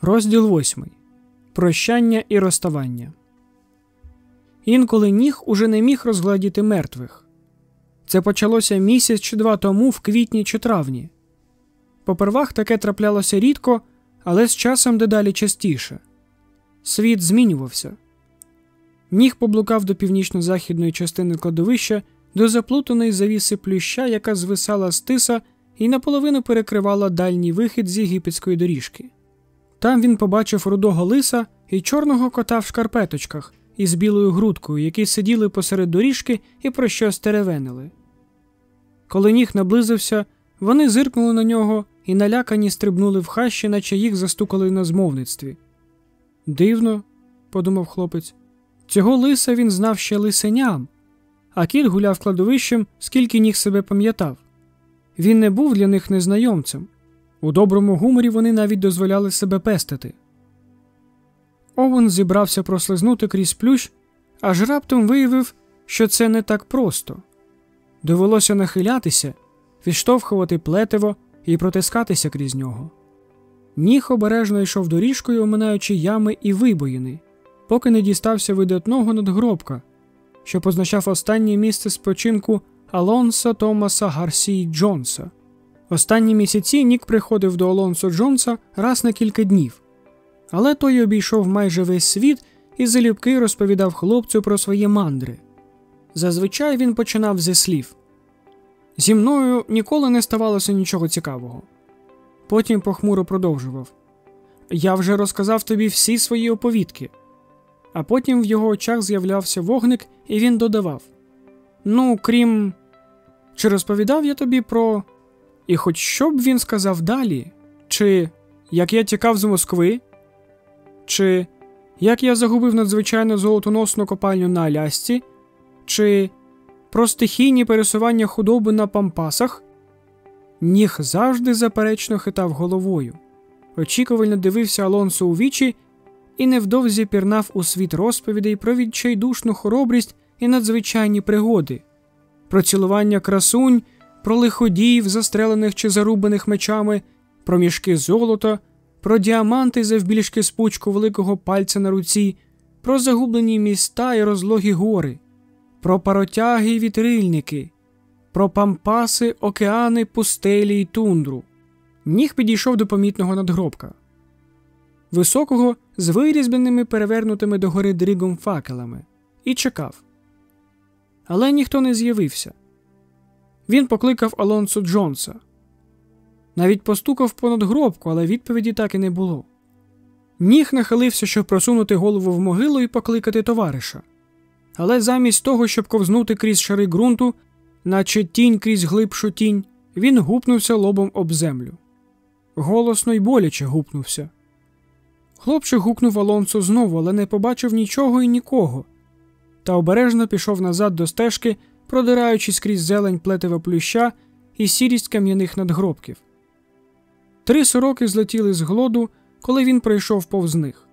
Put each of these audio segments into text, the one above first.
Розділ восьмий. Прощання і розставання. Інколи ніг уже не міг розгладіти мертвих. Це почалося місяць чи два тому в квітні чи травні. Попервах таке траплялося рідко, але з часом дедалі частіше. Світ змінювався. Ніг поблукав до північно-західної частини кладовища до заплутаної завіси плюща, яка звисала з тиса і наполовину перекривала дальній вихід з єгипетської доріжки. Там він побачив рудого лиса і чорного кота в шкарпеточках із білою грудкою, які сиділи посеред доріжки і про щось теревенили. Коли ніг наблизився, вони зиркнули на нього і налякані стрибнули в хащі, наче їх застукали на змовництві. Дивно, подумав хлопець, цього лиса він знав ще лисеням, а кіт гуляв кладовищем, скільки ніг себе пам'ятав. Він не був для них незнайомцем. У доброму гуморі вони навіть дозволяли себе пестити. Овен зібрався прослизнути крізь плющ, аж раптом виявив, що це не так просто. Довелося нахилятися, відштовхувати плетиво і протискатися крізь нього. Ніг обережно йшов доріжкою, оминаючи ями і вибоїни, поки не дістався видатного надгробка, що позначав останнє місце спочинку Алонса Томаса Гарсі Джонса. Останні місяці Нік приходив до Алонсо Джонса раз на кілька днів, але той обійшов майже весь світ і залюбки розповідав хлопцю про свої мандри. Зазвичай він починав зі слів Зі мною ніколи не ставалося нічого цікавого. Потім похмуро продовжував Я вже розказав тобі всі свої оповідки. А потім в його очах з'являвся вогник, і він додавав: Ну, крім, чи розповідав я тобі про. І хоч що б він сказав далі, чи як я тікав з Москви, чи як я загубив надзвичайно золотоносну копальню на Алясці, чи про стихійні пересування худоби на пампасах, ніг завжди заперечно хитав головою, очікувально дивився Алонсо у вічі і невдовзі пірнав у світ розповідей про відчайдушну хоробрість і надзвичайні пригоди, про цілування красунь, про лиходіїв, застрелених чи зарубаних мечами, про мішки золота, про діаманти завбільшки з пучку великого пальця на руці, про загублені міста і розлогі гори, про паротяги й вітрильники, про пампаси, океани, пустелі й тундру. Ніг підійшов до помітного надгробка. Високого з вирізбленими перевернутими догори дригом факелами, і чекав. Але ніхто не з'явився. Він покликав Алонсо Джонса. Навіть постукав понад гробку, але відповіді так і не було. Ніг нахилився, щоб просунути голову в могилу і покликати товариша. Але замість того, щоб ковзнути крізь шари ґрунту, наче тінь крізь глибшу тінь, він гупнувся лобом об землю. Голосно й боляче гупнувся. Хлопчик гукнув Алонсо знову, але не побачив нічого і нікого, та обережно пішов назад до стежки, продираючись крізь зелень плетива плюща і сірість кам'яних надгробків. Три сороки злетіли з глоду, коли він пройшов повз них.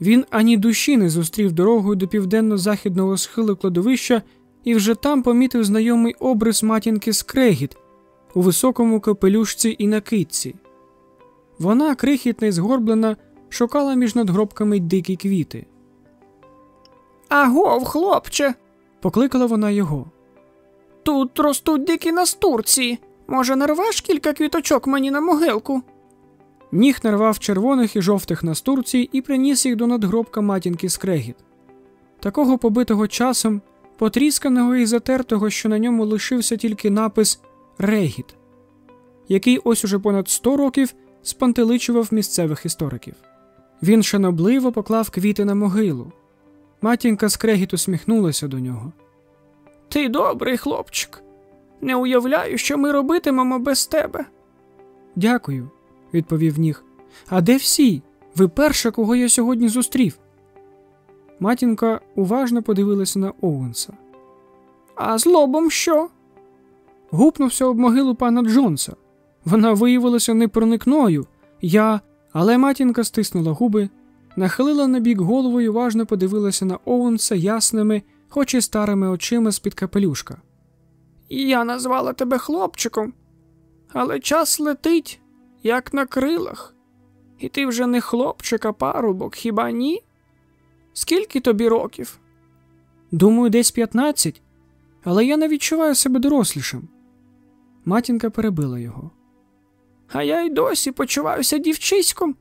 Він ані душі не зустрів дорогою до південно-західного схилу кладовища і вже там помітив знайомий обрис матінки Скрегіт у високому капелюшці і накидці. Вона, крихітна й згорблена, шукала між надгробками дикі квіти. Агов, хлопче, покликала вона його. Тут ростуть дикі настурці. Може, нарвеш кілька квіточок мені на могилку? Ніг нарвав червоних і жовтих настурцій і приніс їх до надгробка матінки Скрегіт. Такого побитого часом, потрісканого і затертого, що на ньому лишився тільки напис Регіт, який ось уже понад сто років спантеличував місцевих істориків. Він шанобливо поклав квіти на могилу. Матінка Скрегіт усміхнулася до нього. Ти добрий хлопчик. Не уявляю, що ми робитимемо без тебе. Дякую, відповів ніг. А де всі? Ви перша, кого я сьогодні зустрів. Матінка уважно подивилася на Оуенса. А з лобом що? Гупнувся об могилу пана Джонса. Вона виявилася непроникною. Я. Але матінка стиснула губи, нахилила на бік голову і уважно подивилася на Оуенса ясними, хоч і старими очима з-під капелюшка. Я назвала тебе хлопчиком, але час летить, як на крилах. І ти вже не хлопчик, а парубок, хіба ні? Скільки тобі років? Думаю, десь 15, але я не відчуваю себе дорослішим. Матінка перебила його. А я й досі почуваюся дівчиськом,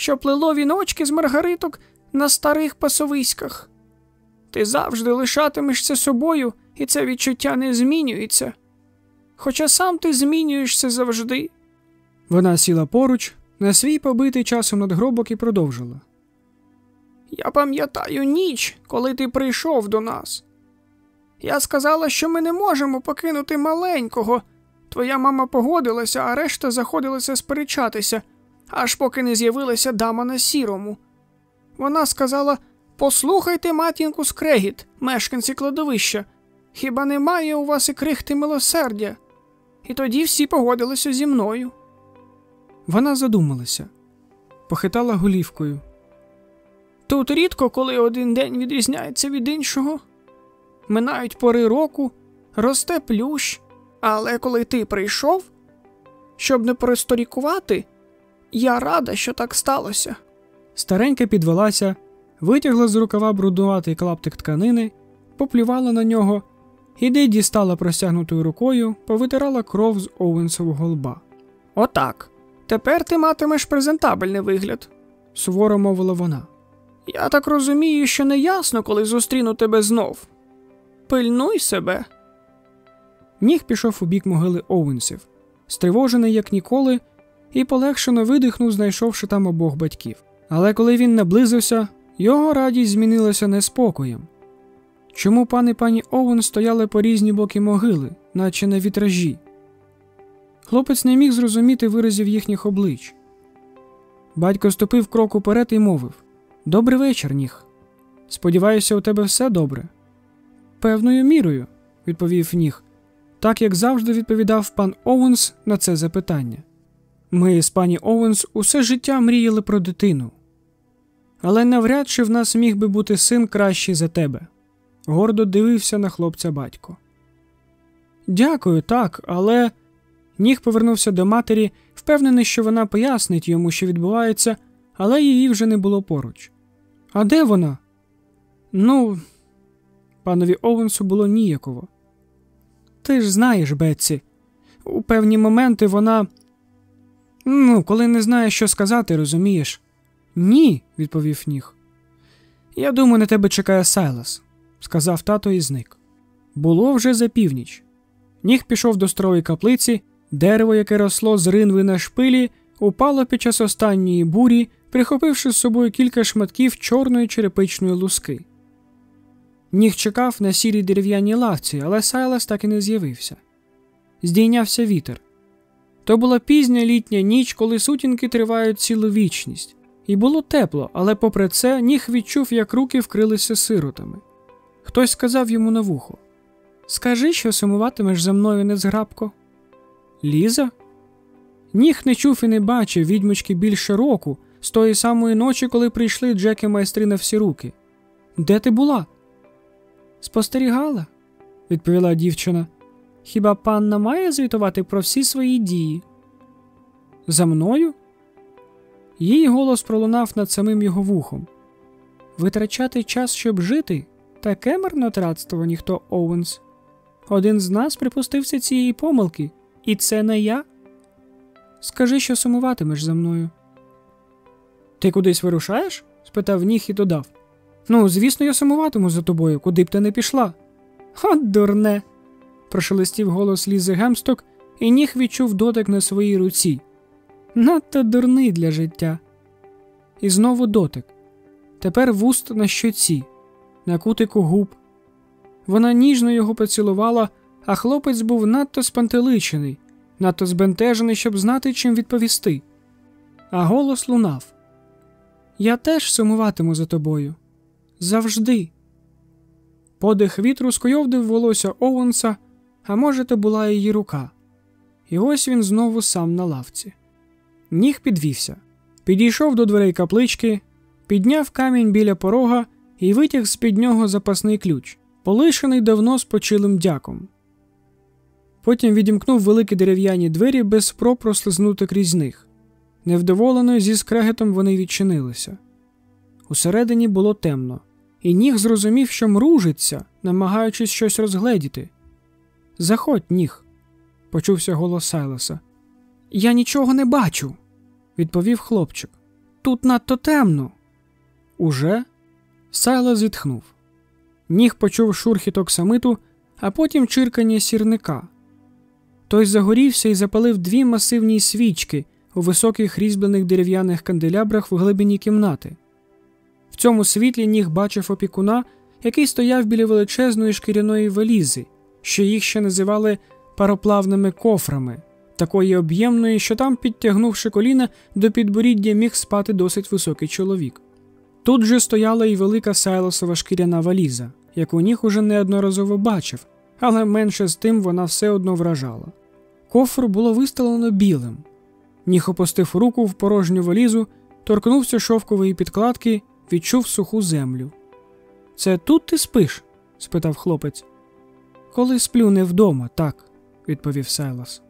що плело віночки з маргариток на старих пасовиськах. Ти завжди лишатимешся собою, і це відчуття не змінюється. Хоча сам ти змінюєшся завжди. Вона сіла поруч, на свій побитий часом надгробок і продовжила. Я пам'ятаю ніч, коли ти прийшов до нас. Я сказала, що ми не можемо покинути маленького. Твоя мама погодилася, а решта заходилася сперечатися, аж поки не з'явилася дама на сірому. Вона сказала Послухайте матінку скрегіт, мешканці кладовища. Хіба немає у вас і крихти милосердя? І тоді всі погодилися зі мною. Вона задумалася, похитала голівкою. Тут рідко, коли один день відрізняється від іншого. Минають пори року, росте плющ, але коли ти прийшов, щоб не пересторікувати, я рада, що так сталося. Старенька підвелася, витягла з рукава брудуватий клаптик тканини, поплювала на нього і де дістала простягнутою рукою, повитирала кров з Оуенсового лба. Отак. Тепер ти матимеш презентабельний вигляд, суворо мовила вона. Я так розумію, що не ясно, коли зустріну тебе знов. Пильнуй себе. Ніг пішов у бік могили Оуенсів, стривожений, як ніколи, і полегшено видихнув, знайшовши там обох батьків. Але коли він наблизився, його радість змінилася неспокоєм. Чому пан і пані Оуен стояли по різні боки могили, наче на вітражі? Хлопець не міг зрозуміти виразів їхніх облич. Батько ступив крок уперед і мовив Добрий вечір, ніг. Сподіваюся, у тебе все добре. Певною мірою, відповів ніг, так як завжди відповідав пан Оуенс на це запитання. Ми з пані Оуенс усе життя мріяли про дитину. Але навряд чи в нас міг би бути син кращий за тебе. Гордо дивився на хлопця батько. Дякую, так, але. Ніг повернувся до матері, впевнений, що вона пояснить йому, що відбувається, але її вже не було поруч. А де вона? Ну, панові Оуенсу було ніяково. Ти ж знаєш, Бетсі, у певні моменти вона. Ну, коли не знаєш, що сказати, розумієш. Ні, відповів ніг. Я думаю, на тебе чекає Сайлас, сказав тато і зник. Було вже за північ. Ніг пішов до старої каплиці, дерево, яке росло з ринви на шпилі, упало під час останньої бурі, прихопивши з собою кілька шматків чорної черепичної луски. Ніг чекав на сірій дерев'яній лавці, але Сайлас так і не з'явився. Здійнявся вітер. То була пізня літня ніч, коли сутінки тривають цілу вічність. І було тепло, але попри це ніг відчув, як руки вкрилися сиротами. Хтось сказав йому на вухо Скажи, що сумуватимеш за мною незграбко. Ліза? Ніг не чув і не бачив відьмочки більше року, з тої самої ночі, коли прийшли Джеки майстри на всі руки. Де ти була? Спостерігала, відповіла дівчина. Хіба панна має звітувати про всі свої дії? За мною? Її голос пролунав над самим його вухом. Витрачати час, щоб жити, таке марнотратство, ніхто Оуенс. Один з нас припустився цієї помилки, і це не я. Скажи, що сумуватимеш за мною. Ти кудись вирушаєш? спитав ніг і додав. Ну, звісно, я сумуватиму за тобою, куди б ти не пішла. От дурне. Прошелестів голос Лізи Гемсток, і ніг відчув дотик на своїй руці. Надто дурний для життя. І знову дотик. Тепер вуст на щоці, на кутику губ. Вона ніжно його поцілувала, а хлопець був надто спантеличений, надто збентежений, щоб знати, чим відповісти. А голос лунав: Я теж сумуватиму за тобою. Завжди. Подих вітру скойовдив волосся Оуенса, а може, то була її рука. І ось він знову сам на лавці. Ніг підвівся, підійшов до дверей каплички, підняв камінь біля порога і витяг з під нього запасний ключ, полишений давно спочилим дяком. Потім відімкнув великі дерев'яні двері без спроб прослизнути крізь них. Невдоволено зі скрегетом вони відчинилися. Усередині було темно, і ніг зрозумів, що мружиться, намагаючись щось розгледіти. Заходь, ніг, почувся голос Сайлоса. Я нічого не бачу, відповів хлопчик. Тут надто темно. Уже? Сайлос зітхнув. Ніг почув шурхіт оксамиту, а потім чиркання сірника. Той загорівся і запалив дві масивні свічки у високих різьблених дерев'яних канделябрах в глибині кімнати. В цьому світлі ніг бачив опікуна, який стояв біля величезної шкіряної валізи, що їх ще називали пароплавними кофрами, такої об'ємної, що там, підтягнувши коліна, до підборіддя міг спати досить високий чоловік. Тут же стояла і велика сайлосова шкіряна валіза, яку ніг уже неодноразово бачив, але менше з тим вона все одно вражала. Кофр було виставлено білим. Ніг опустив руку в порожню валізу, торкнувся шовкової підкладки, відчув суху землю. Це тут ти спиш? спитав хлопець. Коли сплю не вдома, так, відповів Сайлас.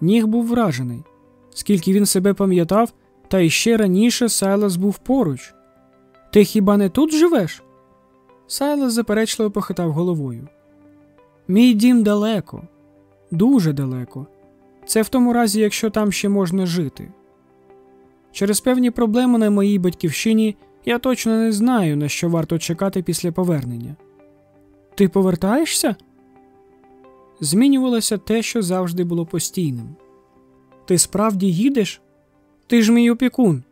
Ніг був вражений. Скільки він себе пам'ятав, та іще раніше Сайлас був поруч. Ти хіба не тут живеш? Сайлас заперечливо похитав головою. Мій дім далеко, дуже далеко. Це в тому разі, якщо там ще можна жити. Через певні проблеми на моїй батьківщині я точно не знаю, на що варто чекати після повернення. Ти повертаєшся? Змінювалося те, що завжди було постійним. Ти справді їдеш? Ти ж мій опікун.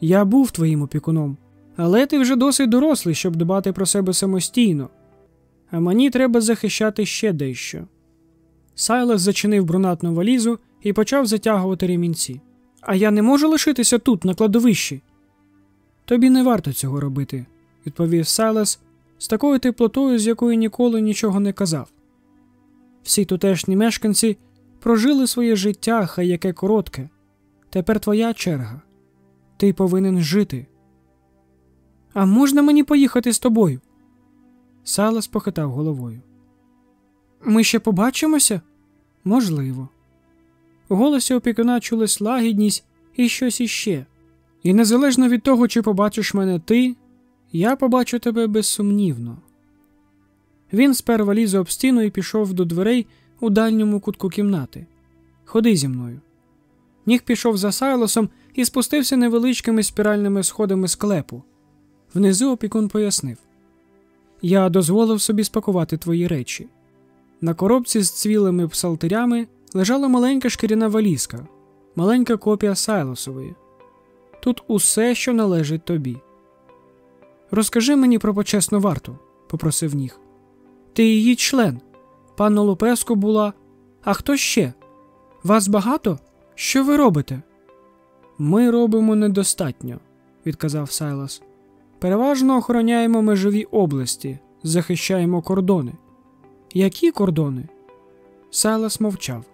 Я був твоїм опікуном, але ти вже досить дорослий, щоб дбати про себе самостійно, а мені треба захищати ще дещо. Сайлас зачинив брунатну валізу і почав затягувати ремінці. А я не можу лишитися тут, на кладовищі. Тобі не варто цього робити, відповів Сайлас з такою теплотою, з якою ніколи нічого не казав. Всі тутешні мешканці прожили своє життя, хай яке коротке. Тепер твоя черга. Ти повинен жити. А можна мені поїхати з тобою? Салас похитав головою. Ми ще побачимося? Можливо. У голосі опікуна чулась лагідність і щось іще. І незалежно від того, чи побачиш мене ти, я побачу тебе безсумнівно. Він спер валізу об стіну і пішов до дверей у дальньому кутку кімнати. Ходи зі мною. Ніг пішов за Сайлосом і спустився невеличкими спіральними сходами склепу. Внизу опікун пояснив Я дозволив собі спакувати твої речі. На коробці з цвілими псалтирями лежала маленька шкіряна валізка, маленька копія Сайлосової. Тут усе, що належить тобі. Розкажи мені про почесну варту, попросив ніг. Ти її член. Панна Лупеско була. А хто ще? Вас багато? Що ви робите? Ми робимо недостатньо, відказав Сайлас. Переважно охороняємо межові області, захищаємо кордони. Які кордони? Сайлас мовчав.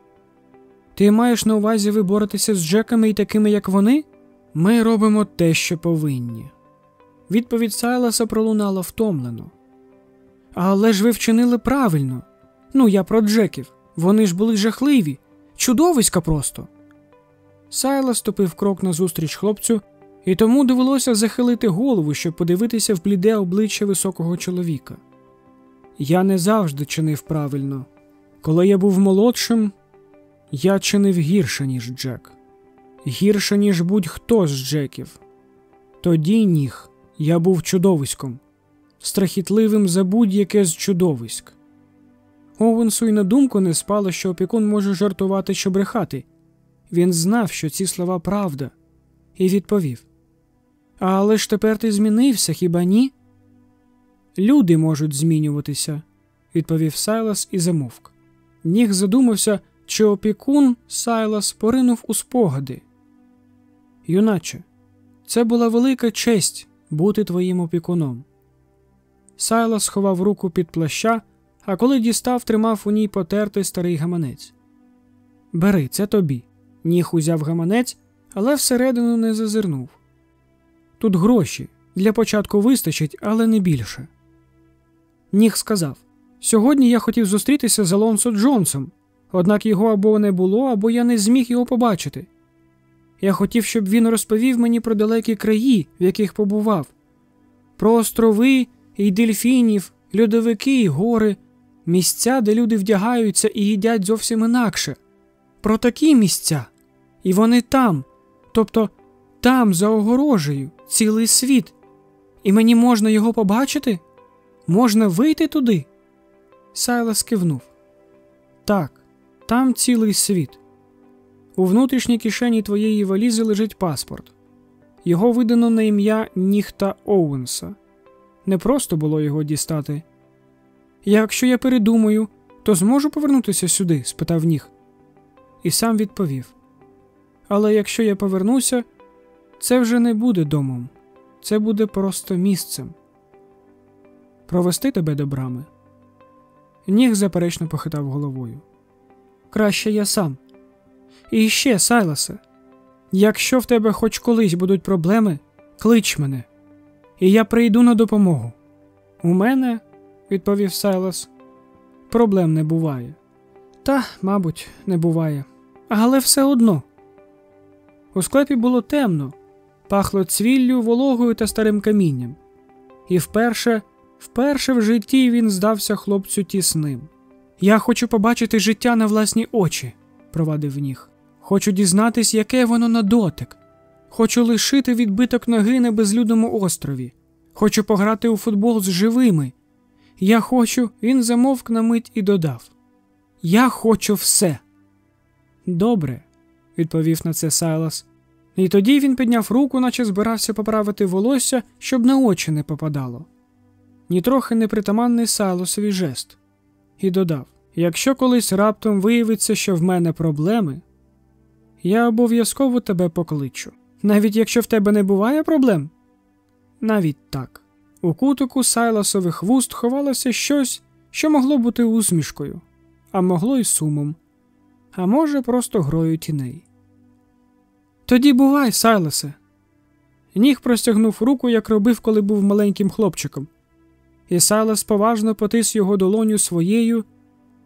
Ти маєш на увазі ви боретеся з Джеками і такими, як вони? Ми робимо те, що повинні. Відповідь Сайласа пролунала втомлено. Але ж ви вчинили правильно. Ну, я про Джеків. Вони ж були жахливі, чудовиська просто. Сайла ступив крок назустріч хлопцю, і тому довелося захилити голову, щоб подивитися в бліде обличчя високого чоловіка. Я не завжди чинив правильно. Коли я був молодшим, я чинив гірше, ніж Джек, гірше, ніж будь-хто з Джеків. Тоді ніг я був чудовиськом, страхітливим за будь-яке з чудовиськ. Оуенсу й на думку не спало, що опікун може жартувати що брехати. Він знав, що ці слова правда, і відповів: Але ж тепер ти змінився, хіба ні? Люди можуть змінюватися, відповів Сайлас і замовк. Ніг задумався, чи опікун Сайлас поринув у спогади. Юначе, це була велика честь бути твоїм опікуном. Сайлас сховав руку під плаща, а коли дістав, тримав у ній потертий старий гаманець. Бери, це тобі. Ніг узяв гаманець, але всередину не зазирнув. Тут гроші для початку вистачить, але не більше. Ніг сказав Сьогодні я хотів зустрітися з Алонсо Джонсом, однак його або не було, або я не зміг його побачити. Я хотів, щоб він розповів мені про далекі краї, в яких побував, про острови і дельфінів, льодовики і гори, місця, де люди вдягаються і їдять зовсім інакше. Про такі місця. І вони там, тобто там, за огорожею, цілий світ. І мені можна його побачити? Можна вийти туди? Сайлас кивнув. Так, там цілий світ. У внутрішній кишені твоєї валізи лежить паспорт. Його видано на ім'я Ніхта Оуенса. Не просто було його дістати. Якщо я передумаю, то зможу повернутися сюди? спитав ніг. І сам відповів. Але якщо я повернуся, це вже не буде домом, це буде просто місцем. Провести тебе до брами. Ніг заперечно похитав головою. Краще я сам. І ще, Сайласе, якщо в тебе хоч колись будуть проблеми, клич мене, і я прийду на допомогу. У мене, відповів Сайлас, проблем не буває. Та, мабуть, не буває. Але все одно. У склепі було темно, пахло цвіллю, вологою та старим камінням, і вперше, вперше в житті він здався хлопцю тісним. Я хочу побачити життя на власні очі, провадив ніг. Хочу дізнатись, яке воно на дотик. Хочу лишити відбиток ноги на безлюдному острові. Хочу пограти у футбол з живими. Я хочу, він замовк на мить і додав: Я хочу все. Добре, відповів на це Сайлас. І тоді він підняв руку, наче збирався поправити волосся, щоб на очі не попадало. Нітрохи непритаманний Сайлосові жест, і додав: Якщо колись раптом виявиться, що в мене проблеми, я обов'язково тебе покличу. Навіть якщо в тебе не буває проблем? Навіть так. У кутику Сайласових вуст ховалося щось, що могло бути усмішкою, а могло й сумом, а може, просто грою тіней. Тоді бувай, Сайласе. Ніг простягнув руку, як робив, коли був маленьким хлопчиком, і Сайлас поважно потис його долоню своєю,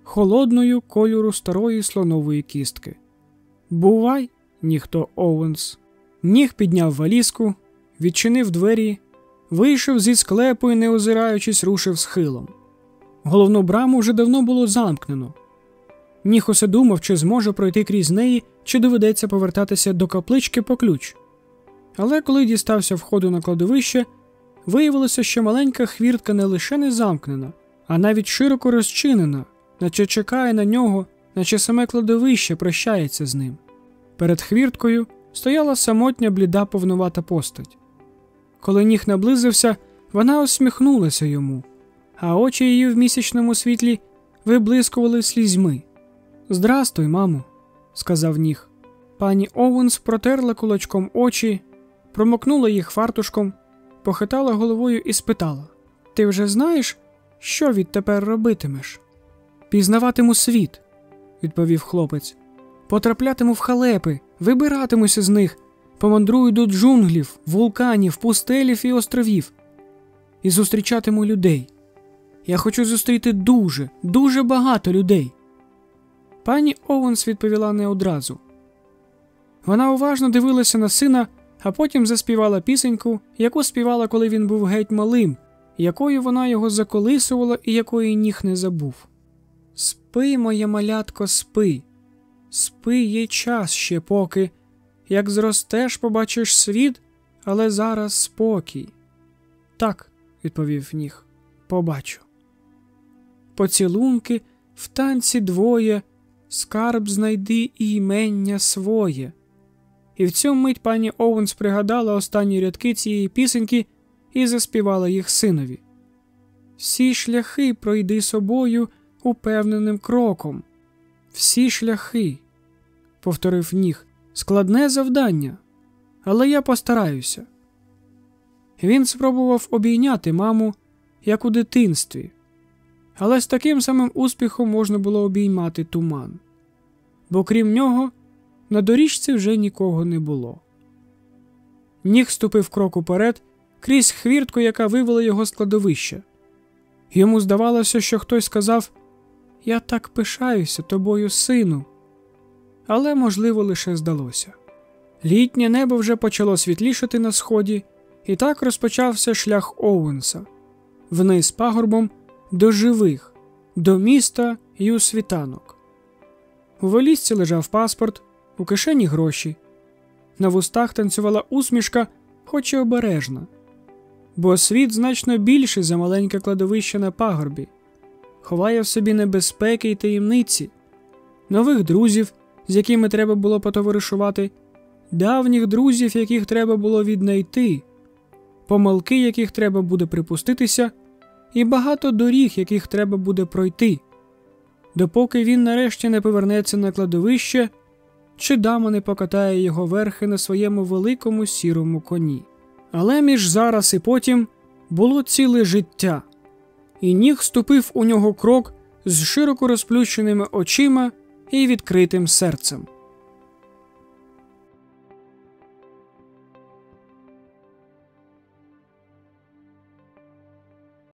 холодною кольору старої слонової кістки. Бувай, ніхто Оуенс. Ніг підняв валізку, відчинив двері, вийшов зі склепу і, не озираючись, рушив схилом. Головну браму вже давно було замкнено. Ніг усе думав, чи зможе пройти крізь неї, чи доведеться повертатися до каплички по ключ. Але коли дістався входу на кладовище, виявилося, що маленька хвіртка не лише не замкнена, а навіть широко розчинена, наче чекає на нього, наче саме кладовище прощається з ним. Перед хвірткою стояла самотня бліда повнувата постать. Коли ніг наблизився, вона усміхнулася йому, а очі її в місячному світлі виблискували слізьми. Здрастуй, мамо, сказав ніг. Пані Оуенс протерла кулачком очі, промокнула їх фартушком, похитала головою і спитала: Ти вже знаєш, що відтепер робитимеш? Пізнаватиму світ, відповів хлопець. Потраплятиму в халепи, вибиратимуся з них, помандрую до джунглів, вулканів, пустелів і островів і зустрічатиму людей. Я хочу зустріти дуже, дуже багато людей. Пані Оуенс відповіла не одразу. Вона уважно дивилася на сина, а потім заспівала пісеньку, яку співала, коли він був геть малим, якою вона його заколисувала і якої ніг не забув. Спи, моє малятко, спи, спи є час ще поки, як зростеш, побачиш світ, але зараз спокій. Так, відповів ніг, побачу. Поцілунки в танці двоє скарб знайди і імення своє. І в цю мить пані Оуенс пригадала останні рядки цієї пісеньки і заспівала їх синові. Всі шляхи пройди собою упевненим кроком. Всі шляхи, повторив ніг, складне завдання, але я постараюся. Він спробував обійняти маму, як у дитинстві, але з таким самим успіхом можна було обіймати туман, бо крім нього на доріжці вже нікого не було. Ніг ступив крок уперед крізь хвіртку, яка вивела його з кладовища. Йому здавалося, що хтось сказав Я так пишаюся тобою, сину, але, можливо, лише здалося. Літнє небо вже почало світлішати на сході, і так розпочався шлях Оуенса вниз пагорбом до живих, до міста і у світанок. У волісці лежав паспорт, у кишені гроші. На вустах танцювала усмішка, хоч і обережна, бо світ значно більший за маленьке кладовище на пагорбі, ховає в собі небезпеки й таємниці, нових друзів, з якими треба було потоваришувати, давніх друзів, яких треба було віднайти, помилки, яких треба буде припуститися, і багато доріг, яких треба буде пройти, допоки він нарешті не повернеться на кладовище чи дама не покатає його верхи на своєму великому сірому коні. Але між зараз і потім було ціле життя, і ніг ступив у нього крок з широко розплющеними очима і відкритим серцем.